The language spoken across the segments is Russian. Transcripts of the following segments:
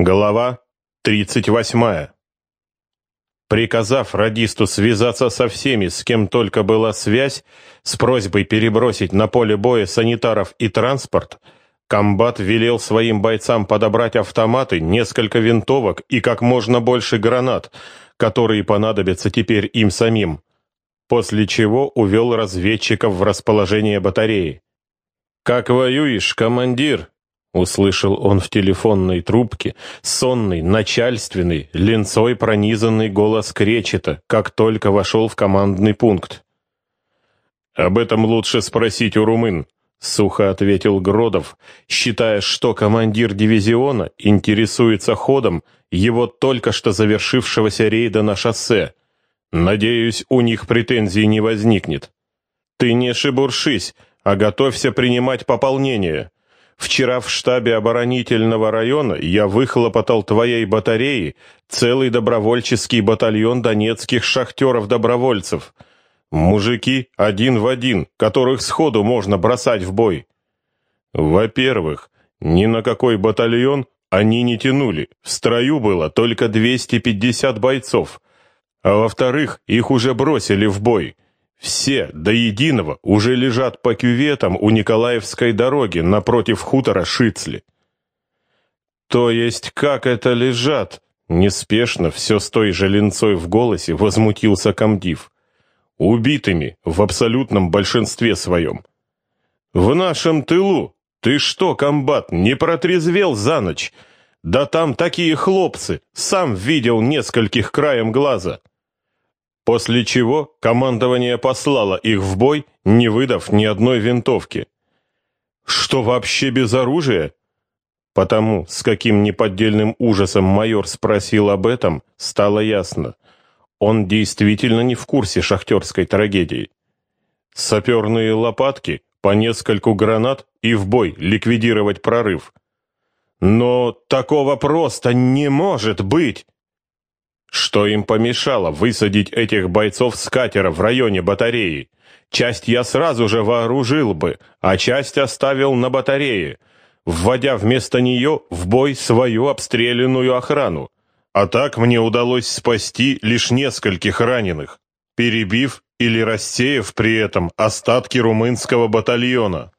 Глава 38. Приказав радисту связаться со всеми, с кем только была связь, с просьбой перебросить на поле боя санитаров и транспорт, комбат велел своим бойцам подобрать автоматы, несколько винтовок и как можно больше гранат, которые понадобятся теперь им самим, после чего увел разведчиков в расположение батареи. «Как воюешь, командир?» Услышал он в телефонной трубке сонный, начальственный, ленцой пронизанный голос кречета, как только вошел в командный пункт. «Об этом лучше спросить у румын», — сухо ответил Гродов, считая, что командир дивизиона интересуется ходом его только что завершившегося рейда на шоссе. «Надеюсь, у них претензий не возникнет». «Ты не шебуршись, а готовься принимать пополнение», Вчера в штабе оборонительного района я выхлопотал твоей батареи целый добровольческий батальон донецких шахтеров-добровольцев. Мужики один в один, которых сходу можно бросать в бой. Во-первых, ни на какой батальон они не тянули. В строю было только 250 бойцов. А во-вторых, их уже бросили в бой. Все, до единого, уже лежат по кюветам у Николаевской дороги напротив хутора Шицли. То есть как это лежат? Неспешно, все с той же линцой в голосе, возмутился комдив. Убитыми, в абсолютном большинстве своем. В нашем тылу. Ты что, комбат, не протрезвел за ночь? Да там такие хлопцы, сам видел нескольких краем глаза. После чего командование послало их в бой, не выдав ни одной винтовки. Что вообще без оружия? Потому, с каким неподдельным ужасом майор спросил об этом, стало ясно. Он действительно не в курсе шахтерской трагедии. Саперные лопатки, по нескольку гранат и в бой ликвидировать прорыв. Но такого просто не может быть! Что им помешало высадить этих бойцов с катера в районе батареи? Часть я сразу же вооружил бы, а часть оставил на батарее, вводя вместо нее в бой свою обстрелянную охрану. А так мне удалось спасти лишь нескольких раненых, перебив или рассеяв при этом остатки румынского батальона.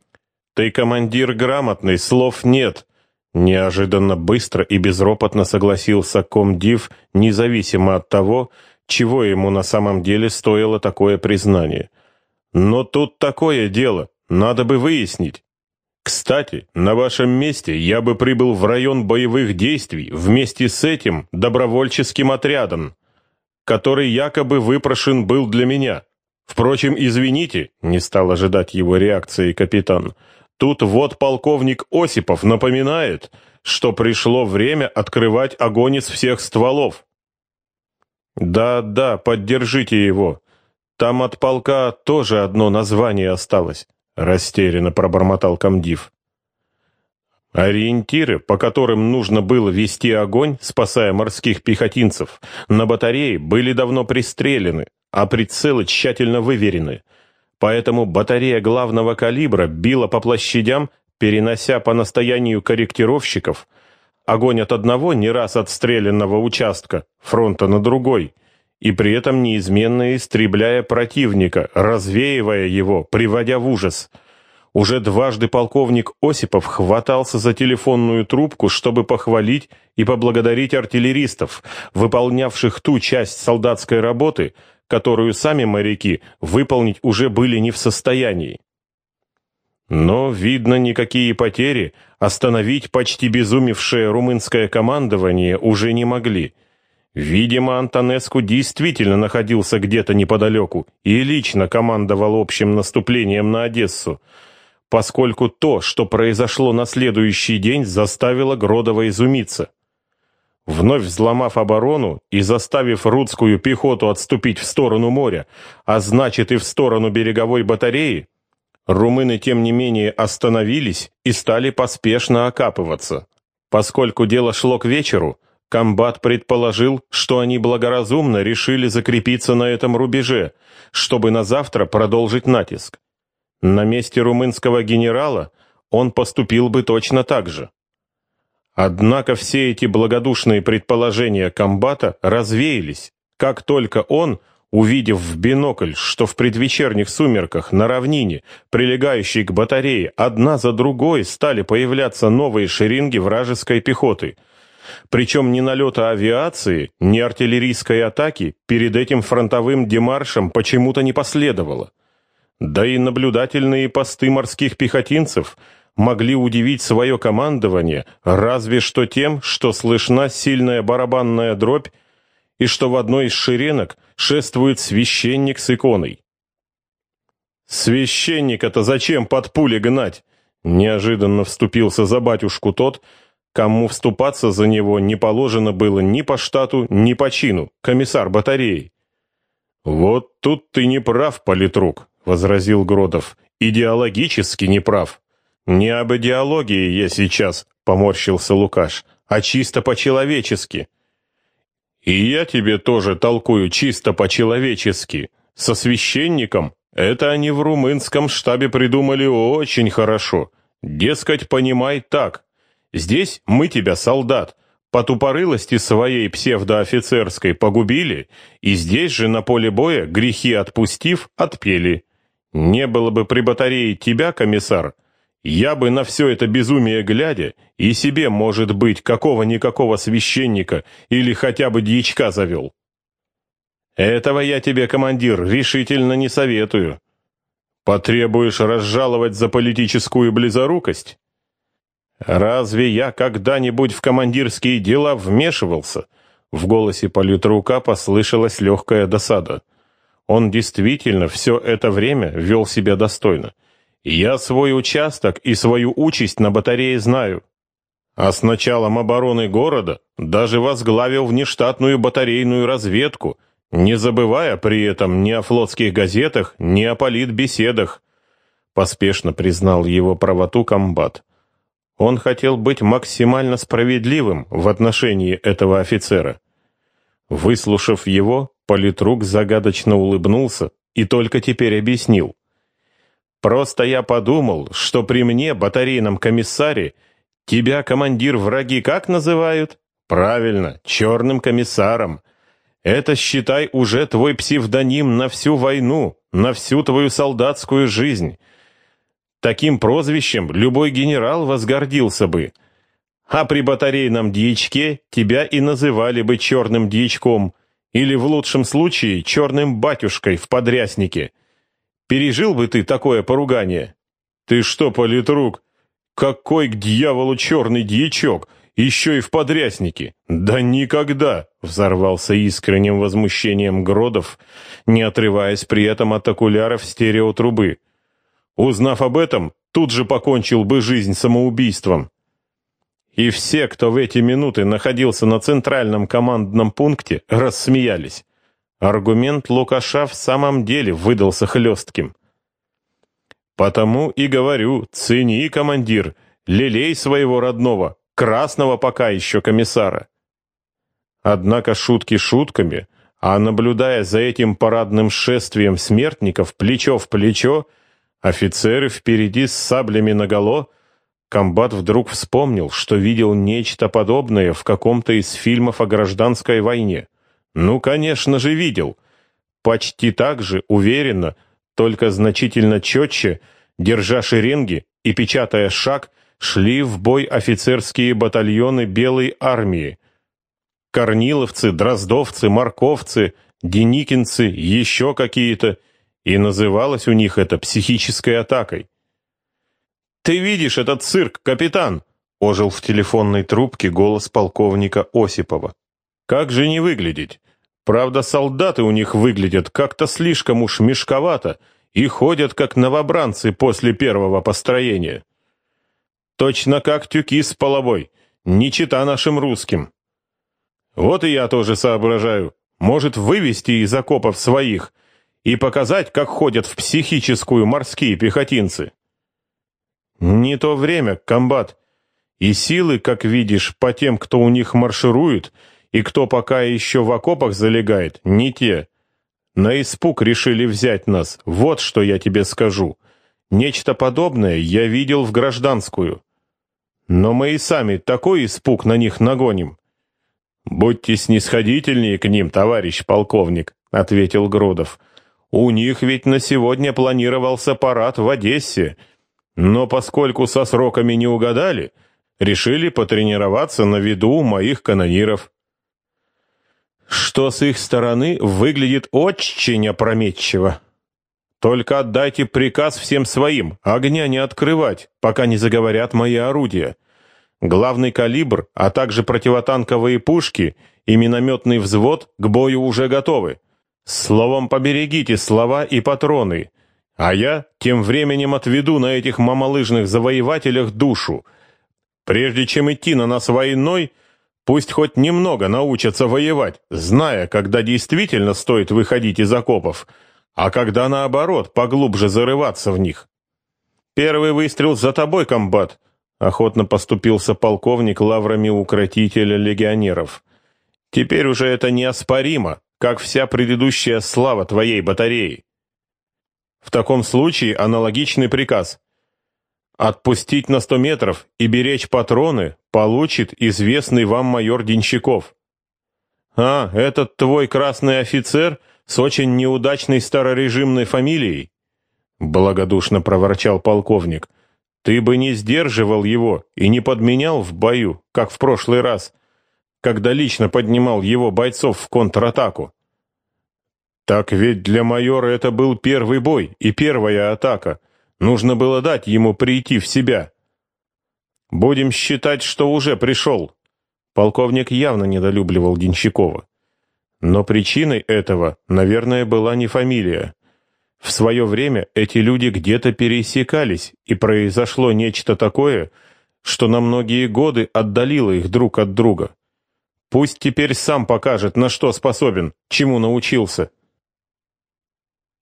Ты командир грамотный, слов нет, Неожиданно быстро и безропотно согласился комдив, независимо от того, чего ему на самом деле стоило такое признание. Но тут такое дело, надо бы выяснить. Кстати, на вашем месте я бы прибыл в район боевых действий вместе с этим добровольческим отрядом, который якобы выпрошен был для меня. Впрочем, извините, не стал ожидать его реакции капитан. Тут вот полковник Осипов напоминает, что пришло время открывать огонь из всех стволов. Да-да, поддержите его. Там от полка тоже одно название осталось, растерянно пробормотал комдив. Ориентиры, по которым нужно было вести огонь, спасая морских пехотинцев, на батарее были давно пристрелены, а прицелы тщательно выверены — поэтому батарея главного калибра била по площадям, перенося по настоянию корректировщиков огонь от одного не раз отстрелянного участка фронта на другой, и при этом неизменно истребляя противника, развеивая его, приводя в ужас. Уже дважды полковник Осипов хватался за телефонную трубку, чтобы похвалить и поблагодарить артиллеристов, выполнявших ту часть солдатской работы, которую сами моряки выполнить уже были не в состоянии. Но, видно, никакие потери остановить почти безумевшее румынское командование уже не могли. Видимо, Антонеску действительно находился где-то неподалеку и лично командовал общим наступлением на Одессу, поскольку то, что произошло на следующий день, заставило Гродова изумиться. Вновь взломав оборону и заставив рудскую пехоту отступить в сторону моря, а значит и в сторону береговой батареи, румыны тем не менее остановились и стали поспешно окапываться. Поскольку дело шло к вечеру, комбат предположил, что они благоразумно решили закрепиться на этом рубеже, чтобы на завтра продолжить натиск. На месте румынского генерала он поступил бы точно так же. Однако все эти благодушные предположения комбата развеялись, как только он, увидев в бинокль, что в предвечерних сумерках на равнине, прилегающей к батарее, одна за другой стали появляться новые шеренги вражеской пехоты. Причем ни налета авиации, ни артиллерийской атаки перед этим фронтовым демаршем почему-то не последовало. Да и наблюдательные посты морских пехотинцев могли удивить свое командование разве что тем, что слышна сильная барабанная дробь и что в одной из шеренок шествует священник с иконой. «Священника-то зачем под пули гнать?» Неожиданно вступился за батюшку тот, кому вступаться за него не положено было ни по штату, ни по чину, комиссар батареи. «Вот тут ты не прав, политрук», — возразил Гродов, — «идеологически не прав». «Не об идеологии я сейчас», — поморщился Лукаш, — «а чисто по-человечески». И я тебе тоже толкую чисто по-человечески. Со священником это они в румынском штабе придумали очень хорошо. Дескать, понимай так. Здесь мы тебя, солдат, по тупорылости своей псевдоофицерской погубили, и здесь же на поле боя, грехи отпустив, отпели. Не было бы при батарее тебя, комиссар, — я бы на все это безумие глядя и себе, может быть, какого-никакого священника или хотя бы дьячка завел. Этого я тебе, командир, решительно не советую. Потребуешь разжаловать за политическую близорукость? Разве я когда-нибудь в командирские дела вмешивался? В голосе политрука послышалась легкая досада. Он действительно все это время вел себя достойно. Я свой участок и свою участь на батарее знаю. А с началом обороны города даже возглавил внештатную батарейную разведку, не забывая при этом ни о флотских газетах, ни о политбеседах. Поспешно признал его правоту комбат. Он хотел быть максимально справедливым в отношении этого офицера. Выслушав его, политрук загадочно улыбнулся и только теперь объяснил. Просто я подумал, что при мне, батарейном комиссаре, тебя, командир, враги как называют? Правильно, черным комиссаром. Это, считай, уже твой псевдоним на всю войну, на всю твою солдатскую жизнь. Таким прозвищем любой генерал возгордился бы. А при батарейном дьячке тебя и называли бы черным дьячком, или в лучшем случае черным батюшкой в подряснике. Пережил бы ты такое поругание? Ты что, политрук? Какой к дьяволу черный дьячок? Еще и в подряснике. Да никогда! Взорвался искренним возмущением Гродов, не отрываясь при этом от окуляров стереотрубы. Узнав об этом, тут же покончил бы жизнь самоубийством. И все, кто в эти минуты находился на центральном командном пункте, рассмеялись. Аргумент Лукаша в самом деле выдался хлестким. «Потому и говорю, цени, командир, лелей своего родного, красного пока еще комиссара». Однако шутки шутками, а наблюдая за этим парадным шествием смертников плечо в плечо, офицеры впереди с саблями наголо, комбат вдруг вспомнил, что видел нечто подобное в каком-то из фильмов о гражданской войне. Ну, конечно же, видел. Почти так же, уверенно, только значительно четче, держа шеренги и печатая шаг, шли в бой офицерские батальоны Белой армии. Корниловцы, Дроздовцы, Марковцы, Деникинцы, еще какие-то, и называлось у них это психической атакой. «Ты видишь этот цирк, капитан?» — ожил в телефонной трубке голос полковника Осипова. Как же не выглядеть? Правда, солдаты у них выглядят как-то слишком уж мешковато и ходят как новобранцы после первого построения. Точно как тюки с половой, не чита нашим русским. Вот и я тоже соображаю. Может, вывести из окопов своих и показать, как ходят в психическую морские пехотинцы. Не то время, комбат. И силы, как видишь, по тем, кто у них марширует, и кто пока еще в окопах залегает, не те. На испуг решили взять нас, вот что я тебе скажу. Нечто подобное я видел в гражданскую. Но мы и сами такой испуг на них нагоним. «Будьте снисходительнее к ним, товарищ полковник», — ответил Гродов. «У них ведь на сегодня планировался парад в Одессе, но поскольку со сроками не угадали, решили потренироваться на виду моих канониров». Что с их стороны выглядит очень опрометчиво. Только отдайте приказ всем своим, огня не открывать, пока не заговорят мои орудия. Главный калибр, а также противотанковые пушки и минометный взвод к бою уже готовы. Словом, поберегите слова и патроны. А я тем временем отведу на этих мамалыжных завоевателях душу. Прежде чем идти на нас войной, пусть хоть немного научатся воевать, зная, когда действительно стоит выходить из окопов — а когда наоборот, поглубже зарываться в них. Первый выстрел за тобой, комбат, охотно поступился полковник лаврами укротителя легионеров. Теперь уже это неоспоримо, как вся предыдущая слава твоей батареи. В таком случае аналогичный приказ. Отпустить на сто метров и беречь патроны получит известный вам майор Денщиков. А, этот твой красный офицер с очень неудачной старорежимной фамилией?» Благодушно проворчал полковник. «Ты бы не сдерживал его и не подменял в бою, как в прошлый раз, когда лично поднимал его бойцов в контратаку. Так ведь для майора это был первый бой и первая атака. Нужно было дать ему прийти в себя. Будем считать, что уже пришел». Полковник явно недолюбливал Денщикова. Но причиной этого, наверное, была не фамилия. В свое время эти люди где-то пересекались, и произошло нечто такое, что на многие годы отдалило их друг от друга. Пусть теперь сам покажет, на что способен, чему научился.